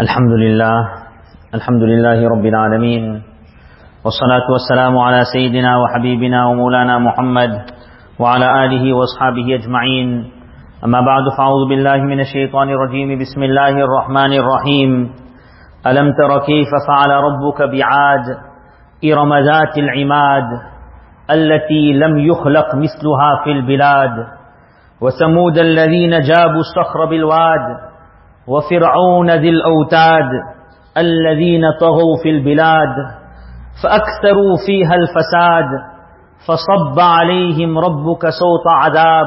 الحمد لله الحمد لله رب العالمين والصلاة والسلام على سيدنا وحبيبنا ومولانا محمد وعلى آله وأصحابه أجمعين. أما بعد فأعوذ بالله من الشيطان الرجيم. بسم الله الرحمن الرحيم. ألم تر كيف فعل ربك بعاد إرم ذات العماد التي لم يخلق مثلها في البلاد؟ وثمود الذين جابوا الصخر بالواد وفرعون ذي الأوتاد الذين طغوا في البلاد فأكثروا فيها الفساد فصب عليهم ربك صوت عذاب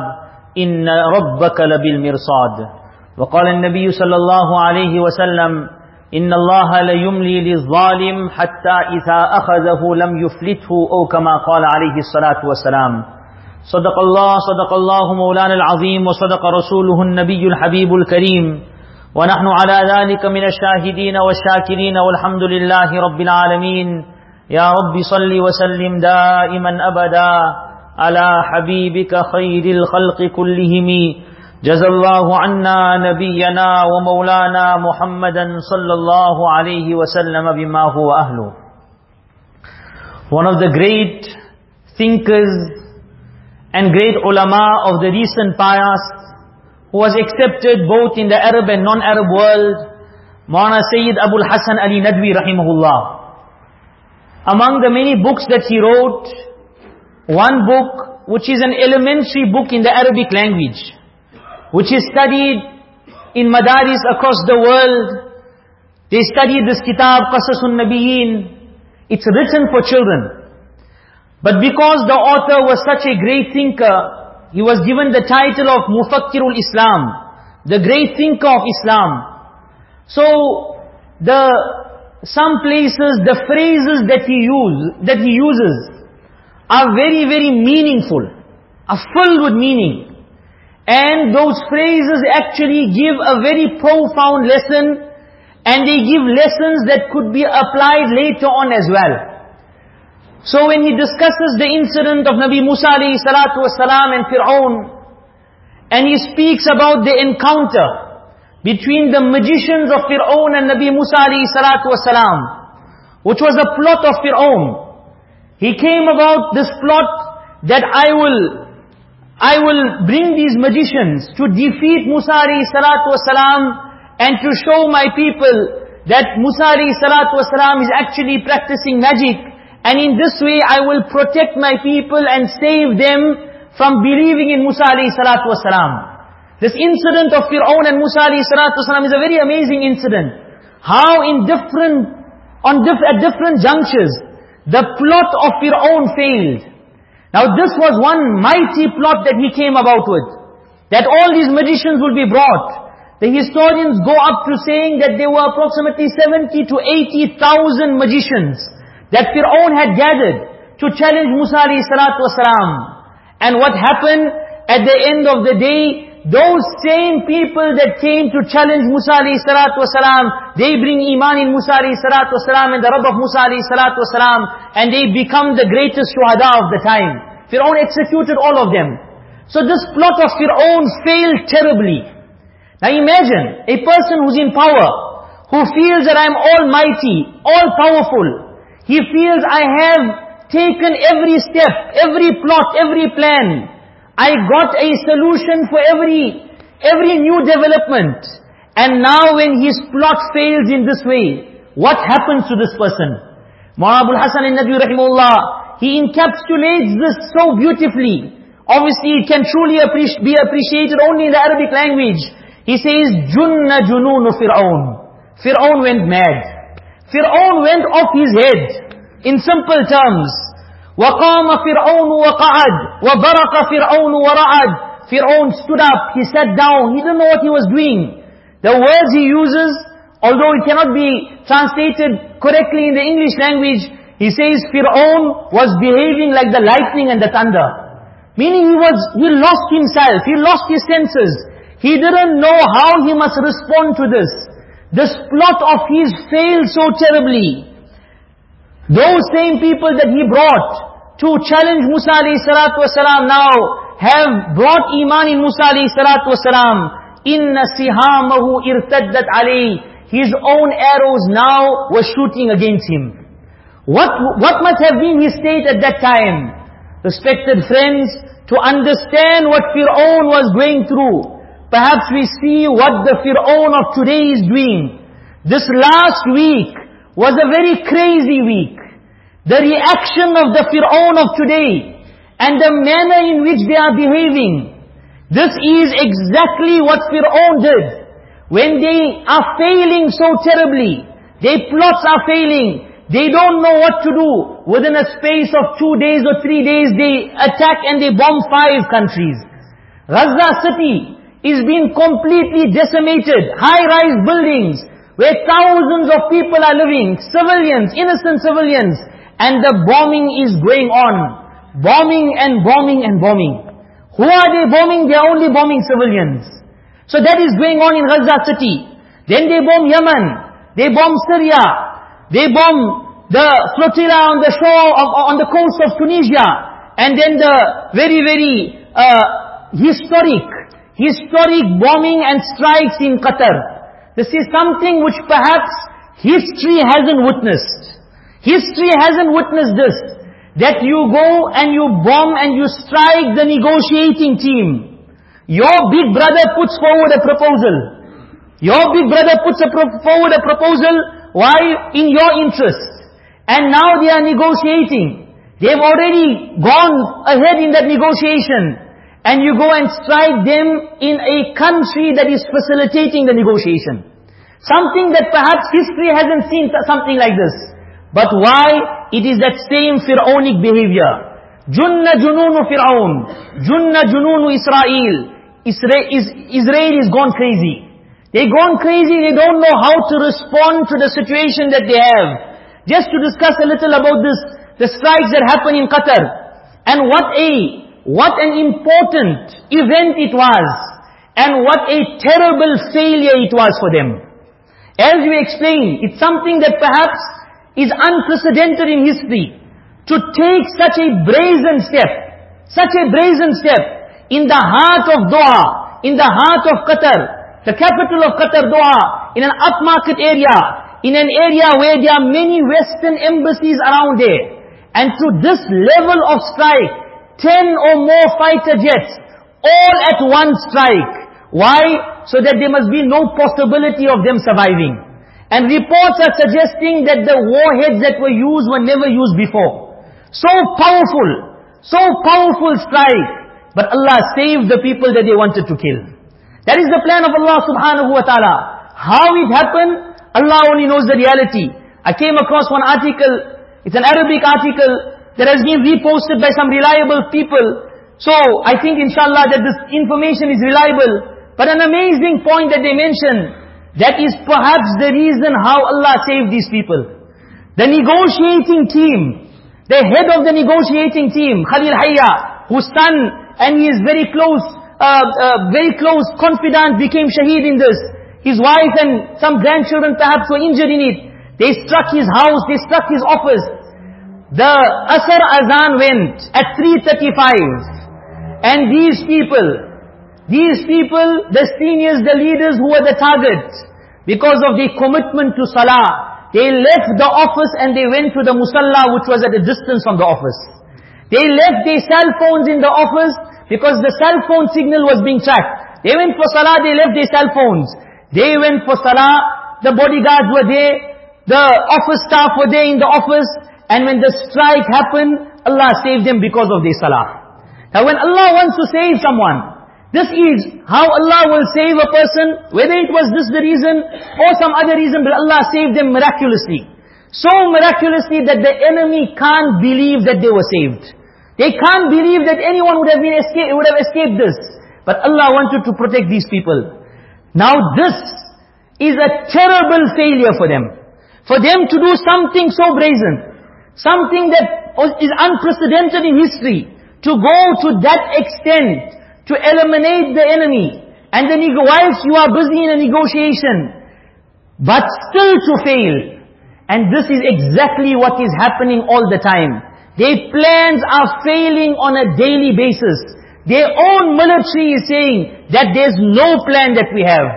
إن ربك لبالمرصاد. وقال النبي صلى الله عليه وسلم إن الله ليملي للظالم حتى إذا أخذه لم يفلته أو كما قال عليه الصلاة والسلام. صدق الله صدق الله مولانا العظيم وصدق رسوله النبي الحبيب الكريم. ونحن على ذلك من الشاهدين والشاكرين والحمد لله رب العالمين. يا رب صل وسلم دائما أبدا على حبيبك خير الخلق كلهم. جزى الله عنا نبينا ومولانا محمدا صلى الله عليه وسلم بما هو أهله. One of the great thinkers and great ulama of the recent past who was accepted both in the Arab and non-Arab world, Maulana Sayyid Abul Hasan Ali Nadwi rahimahullah. Among the many books that he wrote, one book which is an elementary book in the Arabic language, which is studied in madaris across the world. They study this kitab, Qasasun Nabiyyin. It's written for children. But because the author was such a great thinker, he was given the title of Mufakkirul Islam, the great thinker of Islam. So, the, some places, the phrases that he use, that he uses, are very, very meaningful, are filled with meaning. And those phrases actually give a very profound lesson, and they give lessons that could be applied later on as well. So when he discusses the incident of Nabi Musa alayhi salatu wasalam and Fir'aun, and he speaks about the encounter between the magicians of Fir'aun and Nabi Musa alayhi salatu wasalam, which was a plot of Fir'aun. He came about this plot that I will, I will bring these magicians to defeat Musa alayhi salatu wasalam and to show my people that Musa alayhi salatu wasalam is actually practicing magic and in this way I will protect my people and save them from believing in Musa alayhi salatu wasalam. This incident of Fir'aun and Musa alayhi salatu wasalam is a very amazing incident. How in different, on diff, at different junctures, the plot of Fir'aun failed. Now this was one mighty plot that he came about with. That all these magicians will be brought. The historians go up to saying that there were approximately 70 to 80,000 magicians that Fir'aun had gathered to challenge Musa wasalam. And what happened at the end of the day, those same people that came to challenge Musa alayhi salatu wasalam, they bring iman in Musa alayhi salatu wasalam and the Rabb of Musa alayhi salatu wasalam, and they become the greatest shuhada of the time. Fir'aun executed all of them. So this plot of Fir'aun failed terribly. Now imagine, a person who's in power, who feels that I'm almighty, all powerful, he feels I have taken every step, every plot, every plan. I got a solution for every, every new development. And now when his plot fails in this way, what happens to this person? Mu'abul Hasan al-Nadwi rahimahullah, he encapsulates this so beautifully. Obviously it can truly be appreciated only in the Arabic language. He says, Junna jununu Fir'aun. Fir'aun went mad. Fir'aun went off his head. In simple terms. وَقَامَ فِرْعَوْنُ وَقَعَدْ وَبَرَقَ فِرْعَوْنُ وَرَعَدْ Fir'aun stood up, he sat down, he didn't know what he was doing. The words he uses, although it cannot be translated correctly in the English language, he says Fir'aun was behaving like the lightning and the thunder. Meaning he was, he lost himself, he lost his senses. He didn't know how he must respond to this. This plot of his failed so terribly. Those same people that he brought to challenge Musa alayhi salatu wasalam now have brought iman in Musa alayhi salatu wasalam. Inna sihamahu irtaddat alayhi. his own arrows now were shooting against him. What, what must have been his state at that time? Respected friends, to understand what Fir'aun was going through, perhaps we see what the Fir'aun of today is doing. This last week was a very crazy week. The reaction of the Fir'aun of today and the manner in which they are behaving. This is exactly what Fir'aun did. When they are failing so terribly, their plots are failing, they don't know what to do. Within a space of two days or three days, they attack and they bomb five countries. Gaza city is being completely decimated. High-rise buildings, where thousands of people are living, civilians, innocent civilians, and the bombing is going on. Bombing and bombing and bombing. Who are they bombing? They are only bombing civilians. So that is going on in Gaza city. Then they bomb Yemen. They bomb Syria. They bomb the flotilla on the shore, of, on the coast of Tunisia. And then the very, very uh, historic, historic bombing and strikes in Qatar. This is something which perhaps history hasn't witnessed. History hasn't witnessed this. That you go and you bomb and you strike the negotiating team. Your big brother puts forward a proposal. Your big brother puts a forward a proposal. Why? In your interest. And now they are negotiating. They've already gone ahead in that negotiation. And you go and strike them in a country that is facilitating the negotiation. Something that perhaps history hasn't seen something like this. But why? It is that same Fir'aunic behavior. Junna jununu Fir'aun. Junna jununu Israel. Israel is gone crazy. They've gone crazy, they don't know how to respond to the situation that they have. Just to discuss a little about this, the strikes that happen in Qatar. And what a, what an important event it was. And what a terrible failure it was for them. As we explained, it's something that perhaps is unprecedented in history. To take such a brazen step, such a brazen step, in the heart of Doha, in the heart of Qatar, the capital of Qatar, Doha, in an upmarket area, in an area where there are many Western embassies around there. And to this level of strike, ten or more fighter jets, all at one strike. Why? So that there must be no possibility of them surviving. And reports are suggesting that the warheads that were used were never used before. So powerful, so powerful strike. But Allah saved the people that they wanted to kill. That is the plan of Allah subhanahu wa ta'ala. How it happened, Allah only knows the reality. I came across one article, it's an Arabic article, that has been reposted by some reliable people. So, I think inshallah that this information is reliable. But an amazing point that they mention, that is perhaps the reason how Allah saved these people. The negotiating team, the head of the negotiating team, Khalil Hayya, whose son and he is very close, uh, uh, very close confidant became shaheed in this. His wife and some grandchildren perhaps were injured in it. They struck his house, they struck his office. The Asr Azan went at 3.35. And these people, these people, the seniors, the leaders who were the target, because of their commitment to salah, they left the office and they went to the musalla which was at a distance from the office. They left their cell phones in the office because the cell phone signal was being tracked. They went for salah, they left their cell phones. They went for salah, the bodyguards were there, the office staff were there in the office, and when the strike happened, Allah saved them because of their salah. Now when Allah wants to save someone, this is how Allah will save a person, whether it was this the reason or some other reason, but Allah saved them miraculously. So miraculously that the enemy can't believe that they were saved. They can't believe that anyone would have been escaped, would have escaped this. But Allah wanted to protect these people. Now this is a terrible failure for them. For them to do something so brazen. Something that is unprecedented in history. To go to that extent to eliminate the enemy. And then whilst you are busy in a negotiation, but still to fail. And this is exactly what is happening all the time. Their plans are failing on a daily basis. Their own military is saying that there's no plan that we have.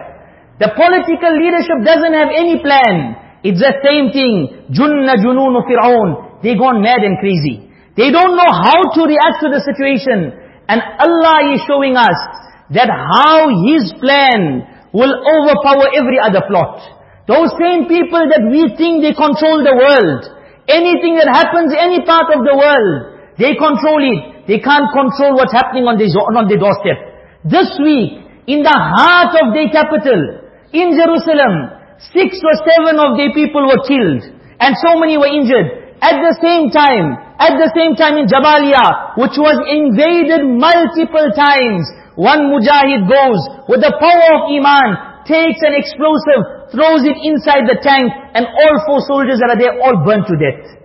The political leadership doesn't have any plan. It's the same thing. Junna jununu fir'aun. They gone mad and crazy. They don't know how to react to the situation. And Allah is showing us that how His plan will overpower every other plot. Those same people that we think they control the world. Anything that happens any part of the world, they control it. They can't control what's happening on their, on their doorstep. This week, in the heart of their capital, in Jerusalem, six or seven of their people were killed. And so many were injured. At the same time, at the same time in Jabalia, which was invaded multiple times, one mujahid goes with the power of iman, takes an explosive, throws it inside the tank, and all four soldiers that are there all burnt to death.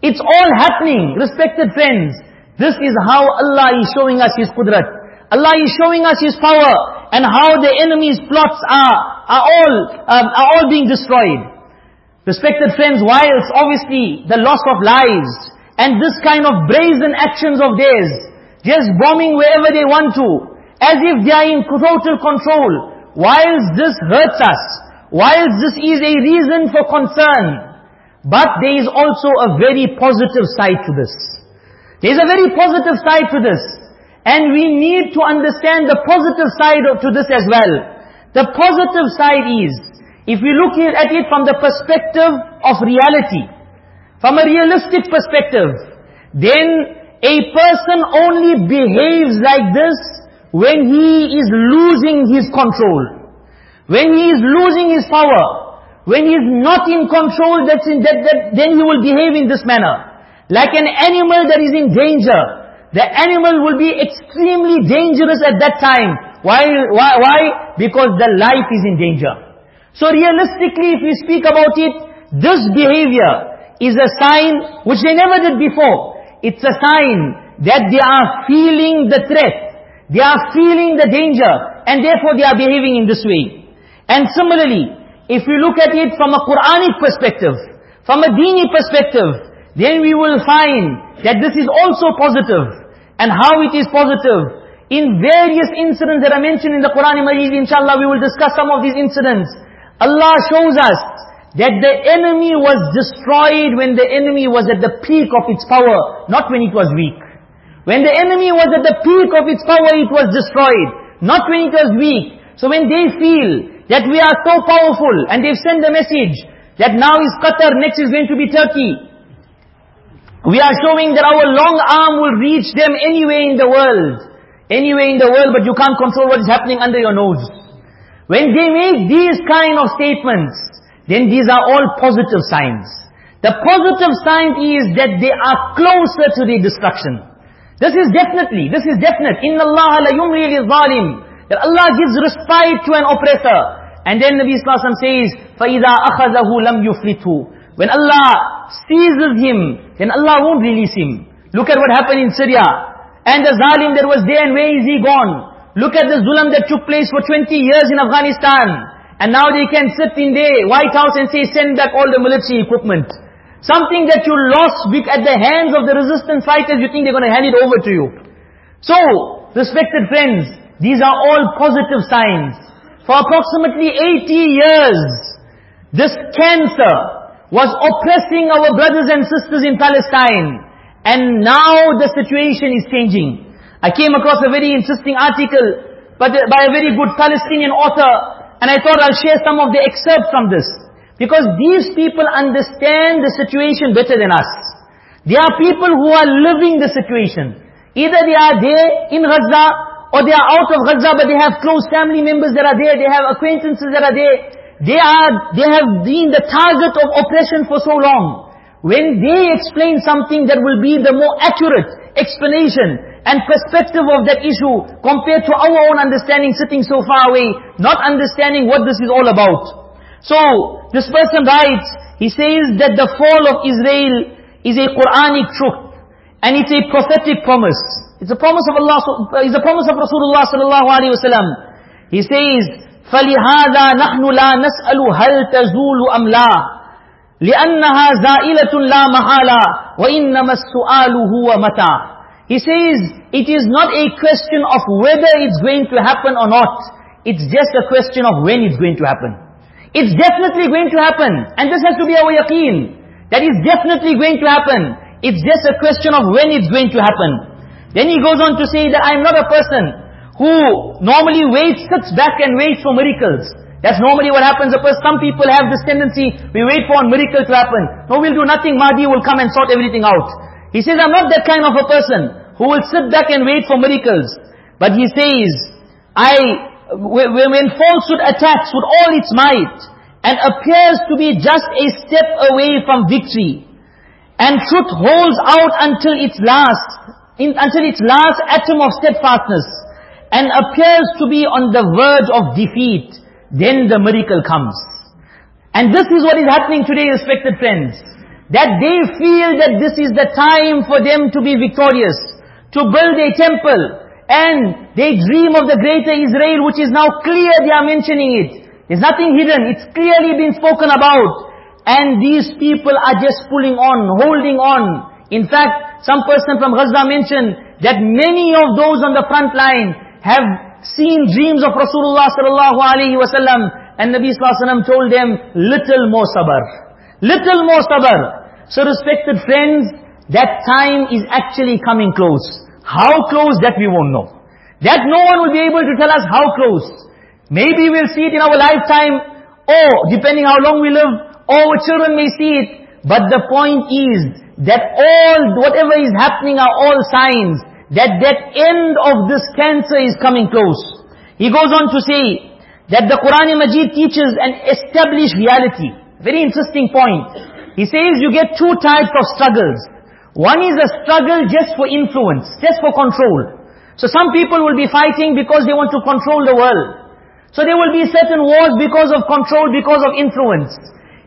It's all happening, respected friends. This is how Allah is showing us His qudrat. Allah is showing us His power, and how the enemy's plots are, are all, um, are all being destroyed. Respected friends, whilst obviously the loss of lives and this kind of brazen actions of theirs, just bombing wherever they want to, as if they are in total control, whilst this hurts us, whilst this is a reason for concern, but there is also a very positive side to this. There is a very positive side to this. And we need to understand the positive side to this as well. The positive side is, if we look at it from the perspective of reality, from a realistic perspective, then a person only behaves like this when he is losing his control. When he is losing his power. When he is not in control, that's in, that, that, then he will behave in this manner. Like an animal that is in danger. The animal will be extremely dangerous at that time. Why? Why? Why? Because the life is in danger. So realistically, if we speak about it, this behavior is a sign which they never did before. It's a sign that they are feeling the threat. They are feeling the danger. And therefore they are behaving in this way. And similarly, if we look at it from a Quranic perspective, from a dini perspective, then we will find that this is also positive. And how it is positive. In various incidents that are mentioned in the Quran Majid, inshallah we will discuss some of these incidents. Allah shows us that the enemy was destroyed when the enemy was at the peak of its power, not when it was weak. When the enemy was at the peak of its power, it was destroyed, not when it was weak. So when they feel that we are so powerful, and they've sent the message that now is Qatar, next is going to be Turkey. We are showing that our long arm will reach them anywhere in the world. Anywhere in the world, but you can't control what is happening under your nose. When they make these kind of statements, then these are all positive signs. The positive sign is that they are closer to the destruction. This is definitely, this is definite. Inna Allah la yumli li zalim. That Allah gives respite to an oppressor. And then Nabi Sallallahu says, فَإِذَا أَخَذَهُ لَمْ يُفْلِتُ When Allah seizes him, then Allah won't release him. Look at what happened in Syria. And the zalim that was there and where is he gone? Look at the zulm that took place for 20 years in Afghanistan. And now they can sit in the White House and say, send back all the military equipment. Something that you lost at the hands of the resistance fighters, you think they're going to hand it over to you. So, respected friends, these are all positive signs. For approximately 80 years, this cancer was oppressing our brothers and sisters in Palestine. And now the situation is changing. I came across a very interesting article by a very good Palestinian author, and I thought I'll share some of the excerpts from this. Because these people understand the situation better than us. They are people who are living the situation. Either they are there in Gaza, or they are out of Gaza, but they have close family members that are there, they have acquaintances that are there. They are, they have been the target of oppression for so long. When they explain something that will be the more accurate explanation, and perspective of that issue compared to our own understanding sitting so far away, not understanding what this is all about. So, this person writes, he says that the fall of Israel is a Quranic truth. And it's a prophetic promise. It's a promise of Allah, it's a promise of Rasulullah sallallahu alayhi wa He says, فَلِهَذَا نَحْنُ لَا نَسْأَلُ هَلْ تَزُولُ أَمْ لَا لِأَنَّهَا زَائِلَةٌ لَا مَحَالًا وَإِنَّمَا السُّؤَالُ هُوَ مَتَى he says, it is not a question of whether it's going to happen or not. It's just a question of when it's going to happen. It's definitely going to happen. And this has to be our yaqeen. That is definitely going to happen. It's just a question of when it's going to happen. Then he goes on to say that I'm not a person who normally waits, sits back and waits for miracles. That's normally what happens. Some people have this tendency, we wait for a miracle to happen. No, we'll do nothing, Mahdi will come and sort everything out. He says, I'm not that kind of a person who will sit back and wait for miracles. But he says, I, when falsehood attacks with all its might, and appears to be just a step away from victory, and truth holds out until its last, in, until its last atom of steadfastness, and appears to be on the verge of defeat, then the miracle comes. And this is what is happening today, respected friends. That they feel that this is the time for them to be victorious, to build a temple, and they dream of the greater Israel, which is now clear they are mentioning it. There's nothing hidden, it's clearly been spoken about. And these people are just pulling on, holding on. In fact, some person from Gaza mentioned that many of those on the front line have seen dreams of Rasulullah sallallahu alaihi wasallam, and Nabi sallallahu told them, little more sabr. Little more sabr. So respected friends, that time is actually coming close. How close that we won't know. That no one will be able to tell us how close. Maybe we'll see it in our lifetime, or depending how long we live, or our children may see it. But the point is that all, whatever is happening are all signs that that end of this cancer is coming close. He goes on to say that the Quran Majid teaches an established reality. Very interesting point. He says you get two types of struggles. One is a struggle just for influence, just for control. So some people will be fighting because they want to control the world. So there will be certain wars because of control, because of influence.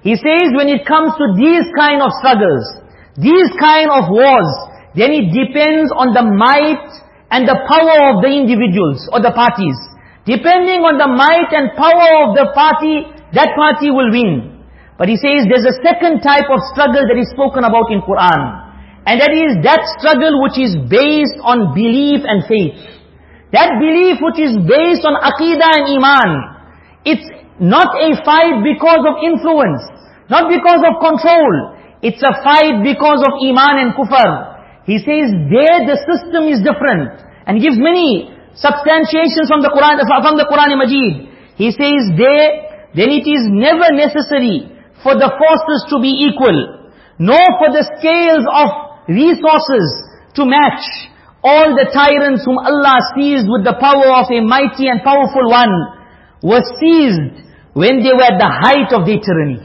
He says when it comes to these kind of struggles, these kind of wars, then it depends on the might and the power of the individuals or the parties. Depending on the might and power of the party, that party will win. But he says there's a second type of struggle that is spoken about in Quran. And that is that struggle which is based on belief and faith. That belief which is based on aqidah and iman. It's not a fight because of influence. Not because of control. It's a fight because of iman and kufr. He says there the system is different. And gives many substantiations from the Quran, from the Quran Majid. He says there, then it is never necessary for the forces to be equal, nor for the scales of resources to match. All the tyrants whom Allah seized with the power of a mighty and powerful one were seized when they were at the height of their tyranny.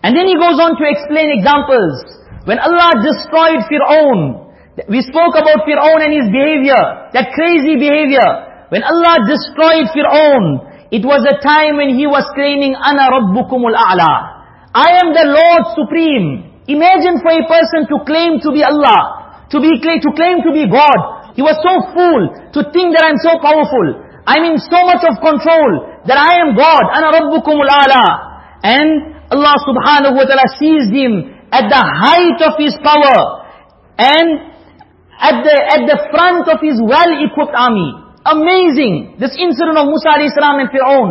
And then he goes on to explain examples. When Allah destroyed Fir'aun, we spoke about Fir'aun and his behavior, that crazy behavior. When Allah destroyed Fir'aun, it was a time when he was claiming, Ana Rabbukumul A'la. I am the Lord Supreme. Imagine for a person to claim to be Allah, to be to claim to be God. He was so fool to think that I'm so powerful. I'm in so much of control that I am God. Ana Rabbukumul A'la. And Allah subhanahu wa ta'ala seized him at the height of his power. And at the, at the front of his well-equipped army. Amazing. This incident of Musa a.s. and Fir'aun.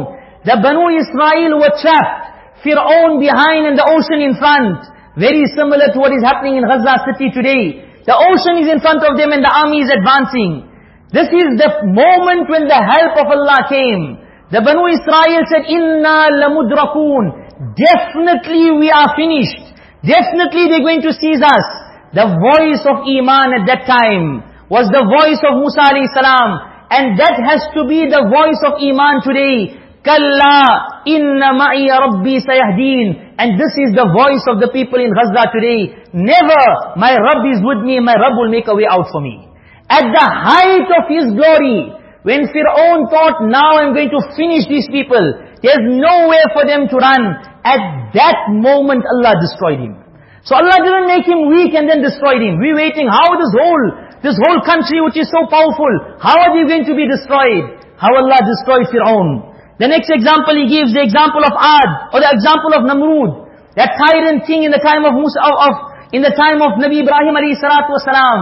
The Banu Israel were trapped. Fir'aun behind and the ocean in front. Very similar to what is happening in Gaza city today. The ocean is in front of them and the army is advancing. This is the moment when the help of Allah came. The Banu Israel said, Inna lamudrakun. Definitely we are finished. Definitely they're going to seize us. The voice of Iman at that time was the voice of Musa alayhi salam. And that has to be the voice of Iman today. Kalla inna ma'i rabbi sayahdeen. And this is the voice of the people in Gaza today. Never, my Rabb is with me, and my Rabb will make a way out for me. At the height of his glory, when Fir'aun thought, now I'm going to finish these people, there's nowhere for them to run. At that moment, Allah destroyed him. So Allah didn't make him weak and then destroyed him. We're waiting, how this whole, this whole country which is so powerful, how are they going to be destroyed? How Allah destroyed Fir'aun. The next example he gives, the example of Ad, or the example of Namrud. That tyrant king in the time of Musa, of, of in the time of Nabi Ibrahim alayhi salatu wasalam.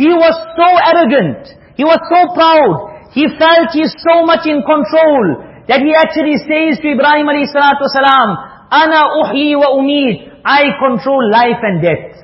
He was so arrogant. He was so proud He felt he is so much in control that he actually says to Ibrahim alayhi salatu wasalam, Ana uhyi wa umid. I control life and death.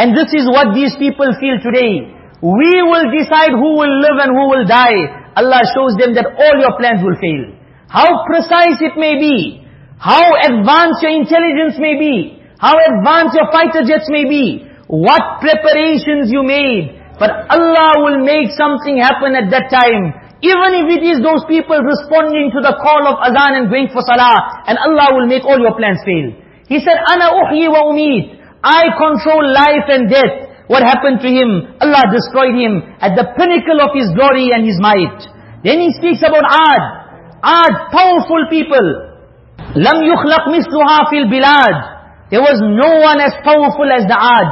And this is what these people feel today. We will decide who will live and who will die. Allah shows them that all your plans will fail. How precise it may be, how advanced your intelligence may be, how advanced your fighter jets may be, what preparations you made, but Allah will make something happen at that time. Even if it is those people responding to the call of azan and going for salah, and Allah will make all your plans fail. He said, Ana uhyi wa umid. I control life and death. What happened to him? Allah destroyed him at the pinnacle of his glory and his might. Then he speaks about Ad. Ad, powerful people. Lam yukhlaq misluha fil bilad. There was no one as powerful as the Ad.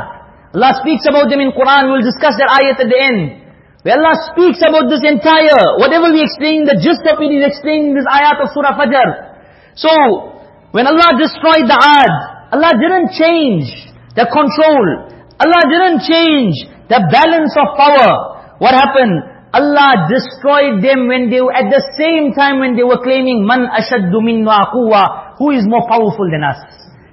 Allah speaks about them in Quran. We'll discuss that ayat at the end. Where Allah speaks about this entire, whatever we explain, the gist of it is explained in this ayat of Surah Fajr. So, when Allah destroyed the Ad, Allah didn't change the control. Allah didn't change the balance of power. What happened? Allah destroyed them when they were, at the same time when they were claiming, Man ashaddu minna quwwa, who is more powerful than us?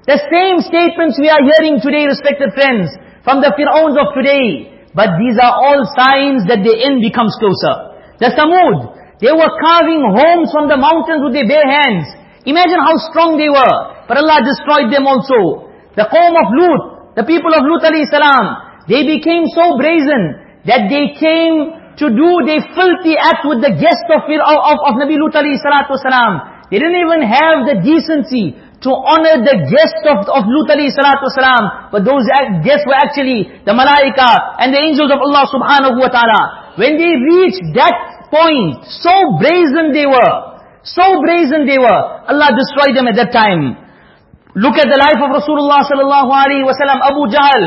The same statements we are hearing today, respected friends, from the Fir'auns of today. But these are all signs that the end becomes closer. The Samud, they were carving homes from the mountains with their bare hands. Imagine how strong they were. But Allah destroyed them also. The qawm of Lut, the people of Lut alayhi salam, they became so brazen that they came to do their filthy act with the guest of, of, of Nabi Lut alayhi salatu salam. They didn't even have the decency to honor the guest of, of Lut alayhi salatu wasalam. But those guests were actually the malaika and the angels of Allah subhanahu wa ta'ala. When they reached that point, so brazen they were, so brazen they were, Allah destroyed them at that time. Look at the life of Rasulullah sallallahu alaihi wasallam, Abu Jahl.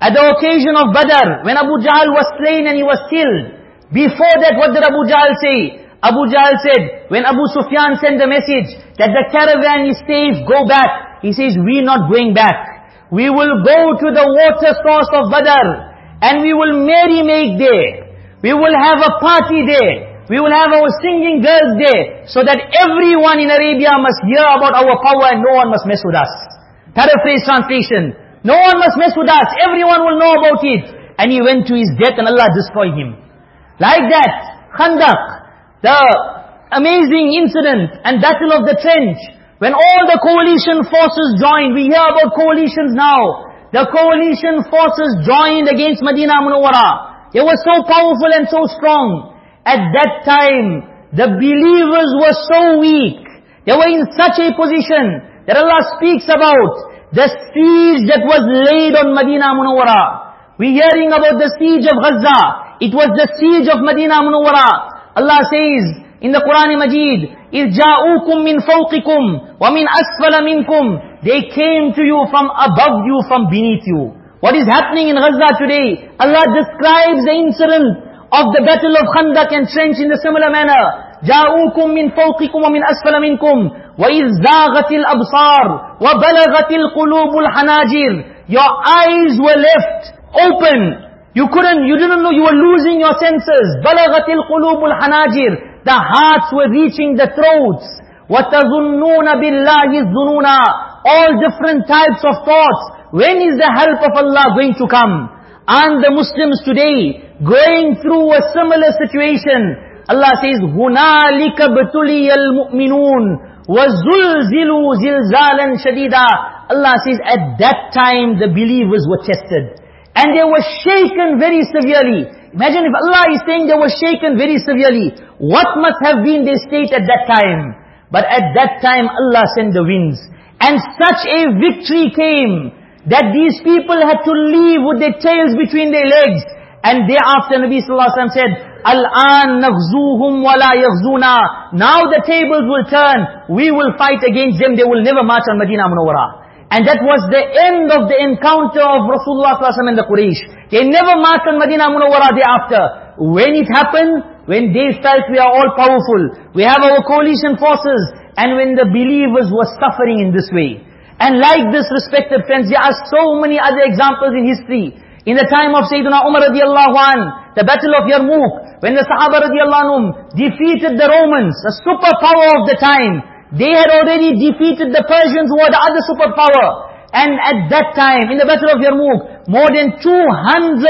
At the occasion of Badr, when Abu Jahl was slain and he was killed, before that what did Abu Jahl say? Abu Jahl said, when Abu Sufyan sent the message that the caravan is safe, go back. He says, we're not going back. We will go to the water source of Badr and we will merry make there. We will have a party there. We will have our singing girls there so that everyone in Arabia must hear about our power and no one must mess with us. Paraphrase translation. No one must mess with us. Everyone will know about it. And he went to his death and Allah destroyed him. Like that, Khandaq, the amazing incident and battle of the trench, when all the coalition forces joined, we hear about coalitions now. The coalition forces joined against Medina Munawwara. It was so powerful and so strong. At that time, the believers were so weak. They were in such a position that Allah speaks about the siege that was laid on Medina Munawwara. We're hearing about the siege of Gaza. It was the siege of Medina Munawwara. Allah says in the Quran Majid, إِذْ جَاءُوكُم مِّن فَوْقِكُمْ وَمِنْ أَسْفَلَ مِنْكُمْ They came to you from above you, from beneath you. What is happening in Gaza today? Allah describes the incident of the battle of Khandaq and Trench in a similar manner. جاءوكم من فوقكم ومن أسفل منكم وإذ زاغت الأبصار وبلغت القلوب الحناجر Your eyes were left open you couldn't, you didn't know, you were losing your senses. بَلَغَتِ الْقُلُوبُ الْحَنَاجِرِ The hearts were reaching the throats. وَتَظُنُّونَ بِاللَّهِ الظُّنُونَ All different types of thoughts. When is the help of Allah going to come? And the Muslims today, going through a similar situation. Allah says, هُنَالِكَ بَتُلِيَ الْمُؤْمِنُونَ وَزُلْزِلُوا زِلْزَالًا شَدِيدًا Allah says, at that time the believers were tested. And they were shaken very severely. Imagine if Allah is saying they were shaken very severely. What must have been their state at that time? But at that time Allah sent the winds. And such a victory came that these people had to leave with their tails between their legs. And thereafter Nabi Sallallahu Alaihi Wasallam said, Al-an naghzuhum wa yaghzuna. Now the tables will turn. We will fight against them. They will never march on Medina Munawwara. And that was the end of the encounter of Rasulullah and the Quraysh. They never marched on Medina Munawwara thereafter. When it happened, when they felt we are all powerful, we have our coalition forces, and when the believers were suffering in this way. And like this, respected friends, there are so many other examples in history. In the time of Sayyidina Umar radiallahu an, the battle of Yarmouk, when the Sahaba radiallahu anhum defeated the Romans, the superpower of the time, they had already defeated the Persians who were the other superpower. And at that time, in the Battle of Yarmouk, more than 200,000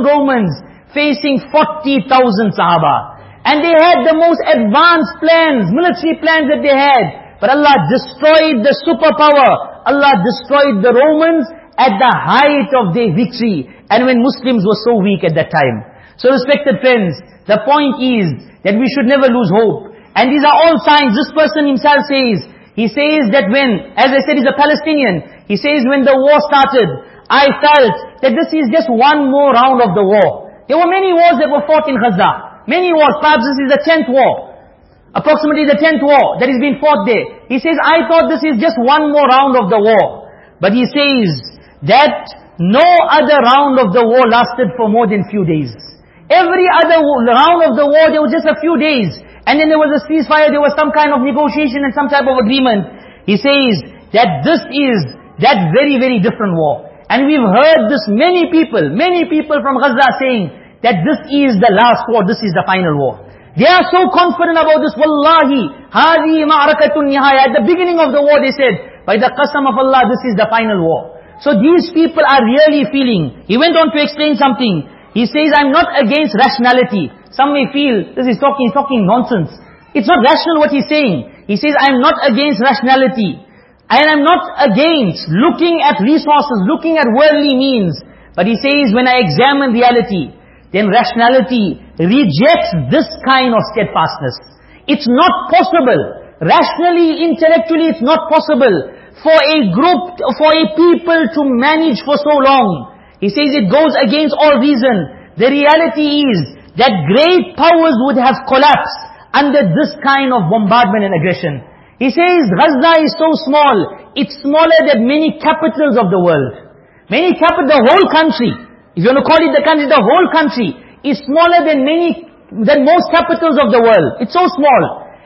Romans facing 40,000 Sahaba. And they had the most advanced plans, military plans that they had. But Allah destroyed the superpower. Allah destroyed the Romans at the height of their victory. And when Muslims were so weak at that time. So respected friends, the point is that we should never lose hope. And these are all signs. This person himself says, he says that when, as I said, he's a Palestinian. He says when the war started, I felt that this is just one more round of the war. There were many wars that were fought in Gaza. Many wars, perhaps this is the tenth war. Approximately the tenth war that is being fought there. He says, I thought this is just one more round of the war. But he says that no other round of the war lasted for more than few days. Every other round of the war, there was just a few days. And then there was a ceasefire, there was some kind of negotiation and some type of agreement. He says that this is that very, very different war. And we've heard this many people, many people from Gaza saying that this is the last war, this is the final war. They are so confident about this. Wallahi, hadi ma'arakatun nihaya. At the beginning of the war they said, by the qasam of Allah, this is the final war. So these people are really feeling. He went on to explain something. He says, I'm not against rationality. Some may feel, this is talking, talking nonsense. It's not rational what he's saying. He says, I'm not against rationality. And I'm not against looking at resources, looking at worldly means. But he says, when I examine reality, then rationality rejects this kind of steadfastness. It's not possible. Rationally, intellectually, it's not possible for a group, for a people to manage for so long. He says it goes against all reason. The reality is that great powers would have collapsed under this kind of bombardment and aggression. He says Gaza is so small, it's smaller than many capitals of the world. Many capitals, the whole country. If you want to call it the country, the whole country is smaller than many, than most capitals of the world. It's so small.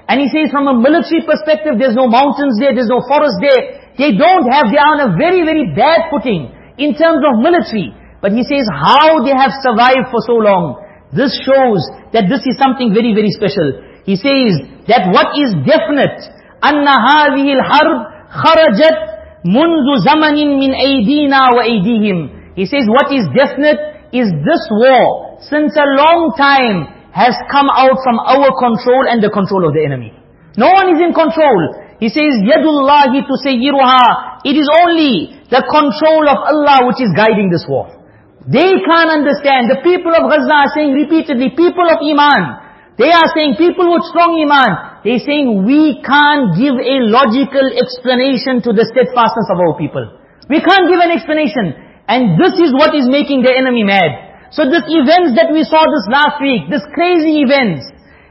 And he says from a military perspective, there's no mountains there, there's no forest there. They don't have, they are on a very, very bad footing in terms of military. But he says how they have survived for so long. This shows that this is something very, very special. He says that what is definite, أن هذه الحرب خرجت منذ زمن من أيدينا وأيديهم he says what is definite is this war, since a long time, has come out from our control and the control of the enemy. No one is in control. He says, يَدُ اللَّهِ تُسَيِّرُهَا It is only the control of Allah which is guiding this war. They can't understand. The people of Gaza are saying repeatedly, people of Iman. They are saying, people with strong Iman. They're saying, we can't give a logical explanation to the steadfastness of our people. We can't give an explanation. And this is what is making the enemy mad. So this events that we saw this last week, this crazy events,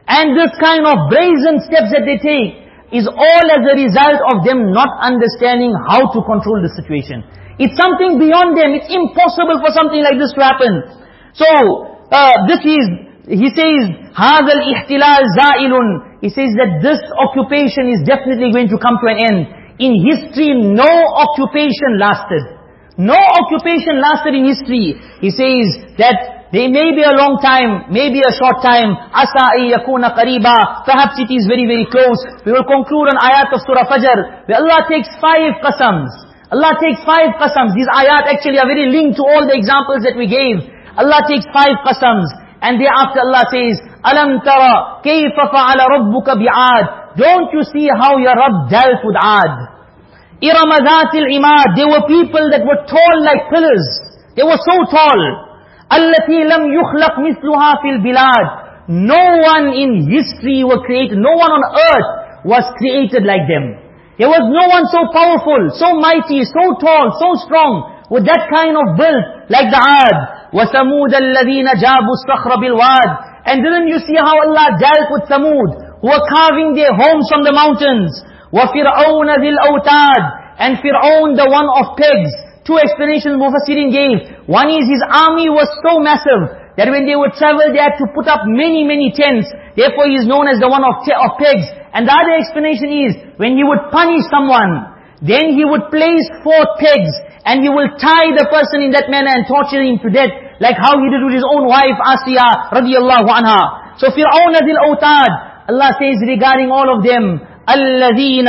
and this kind of brazen steps that they take, is all as a result of them not understanding how to control the situation. It's something beyond them. It's impossible for something like this to happen. So, uh, this is, he says, هَذَا الْإِحْتِلَالِ زَائِلٌ He says that this occupation is definitely going to come to an end. In history, no occupation lasted. No occupation lasted in history. He says that they may be a long time, maybe a short time. Asa'i yakuna qariba. Perhaps it is very, very close. We will conclude on ayat of Surah Fajr, where Allah takes five qasams. Allah takes five qasams. These ayat actually are very linked to all the examples that we gave. Allah takes five qasams. And thereafter Allah says, Alam tara kayfa fa'ala rabbuka bi'ad. Don't you see how your Rabb dealt with Ad? Iramadatil imad. They were people that were tall like pillars. They were so tall. الَّتِي لَمْ يُخْلَقْ مِثْلُهَا فِي الْبِلَادِ No one in history were created, no one on earth was created like them. There was no one so powerful, so mighty, so tall, so strong, with that kind of build, like the Ad. وَثَمُودَ الَّذِينَ جَابُوا الصَّخْرَ بِالْوَادِ And didn't you see how Allah dealt with Thamud, who were carving their homes from the mountains? وَفِرْعَوْنَ ذِي الْأَوْتَادِ And Fir'aun, the one of pigs. Two explanations Mufassirin gave. One is his army was so massive that when they would travel they had to put up many, many tents. Therefore he is known as the one of, of pigs. And the other explanation is, when he would punish someone, then he would place four pigs and he will tie the person in that manner and torture him to death like how he did with his own wife Asiya radiallahu anha. So Fir'aun zil awtad, Allah says regarding all of them, الَّذِينَ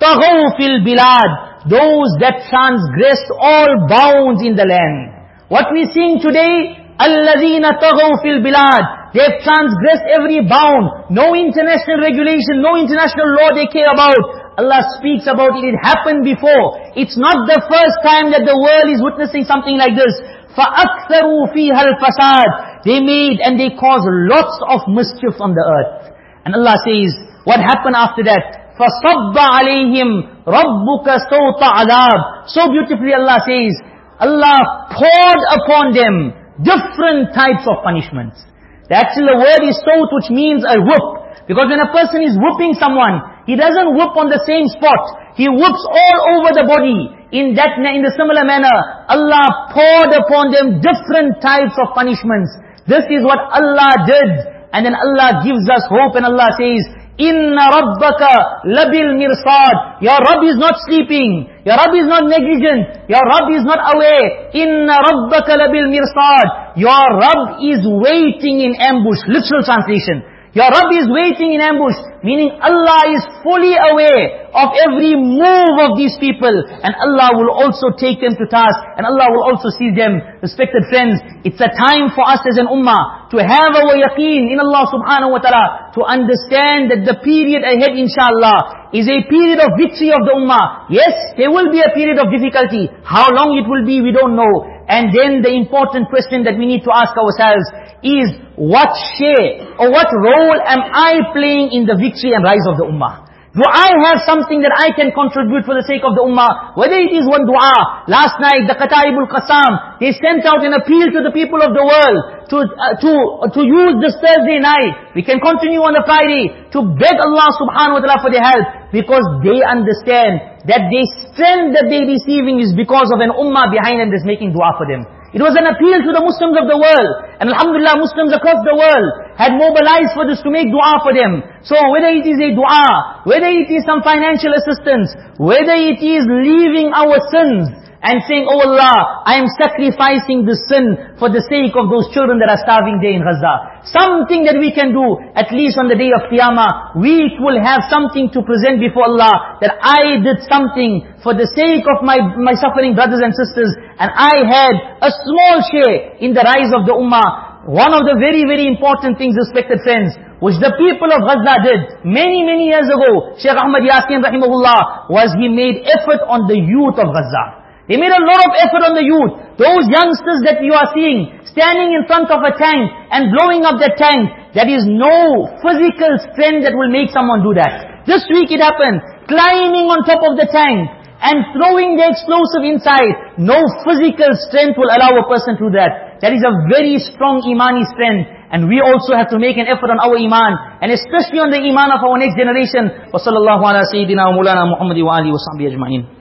تَغَوْا فِي الْبِلَادِ Those that transgressed all bounds in the land. What we seeing today, الَّذِينَ تَغَوْا فِي الْبِلَادِ They have transgressed every bound. No international regulation, no international law they care about. Allah speaks about it, it happened before. It's not the first time that the world is witnessing something like this. فَأَكْثَرُوا فِيهَا الْفَسَادِ They made and they caused lots of mischief on the earth. And Allah says, what happened after that? فَصَبَّ عَلَيْهِمْ رَبُّكَ سَوْطَ عَذَابِ So beautifully Allah says, Allah poured upon them different types of punishments. The actual word is sawt which means a whoop. Because when a person is whooping someone, he doesn't whoop on the same spot. He whoops all over the body. In that, in the similar manner, Allah poured upon them different types of punishments. This is what Allah did. And then Allah gives us hope and Allah says, Inna rabbaka labil mirsad. Your Rabb is not sleeping. Your Rabb is not negligent. Your Rabb is not away. Inna rabbaka labil mirsad. Your Rabb is waiting in ambush. Literal translation. Your Rabb is waiting in ambush, meaning Allah is fully aware of every move of these people. And Allah will also take them to task. And Allah will also see them. Respected friends, it's a time for us as an ummah to have our yaqeen in Allah subhanahu wa ta'ala. To understand that the period ahead inshallah is a period of victory of the ummah. Yes, there will be a period of difficulty. How long it will be, we don't know. And then the important question that we need to ask ourselves is what share or what role am I playing in the victory and rise of the ummah? Do I have something that I can contribute for the sake of the ummah? Whether it is one dua. Last night, the Qataibul Qasam, he sent out an appeal to the people of the world to, uh, to, uh, to use this Thursday night. We can continue on the Friday to beg Allah subhanahu wa ta'ala for their help. Because they understand that the strength that they're receiving is because of an ummah behind them that's making dua for them. It was an appeal to the Muslims of the world. And Alhamdulillah, Muslims across the world had mobilized for this to make dua for them. So whether it is a dua, whether it is some financial assistance, whether it is leaving our sins, and saying, Oh Allah, I am sacrificing the sin for the sake of those children that are starving there in Gaza. Something that we can do, at least on the day of Qiyamah, we will have something to present before Allah, that I did something for the sake of my, my suffering brothers and sisters, and I had a small share in the rise of the Ummah. One of the very, very important things, respected friends, which the people of Gaza did many, many years ago, Shaykh Ahmad Yasin rahimahullah, was he made effort on the youth of Gaza. He made a lot of effort on the youth. Those youngsters that you are seeing, standing in front of a tank and blowing up that tank, there is no physical strength that will make someone do that. This week it happened. Climbing on top of the tank and throwing the explosive inside. No physical strength will allow a person to do that. That is a very strong imani strength. And we also have to make an effort on our iman. And especially on the iman of our next generation. وَصَلَّى اللَّهُ عَلَى سَيِّدِنَا وَمُولَانَا مُحَمَّدِ وَآلِهِ وَصَحْبِهِ أَجْمَعِينَ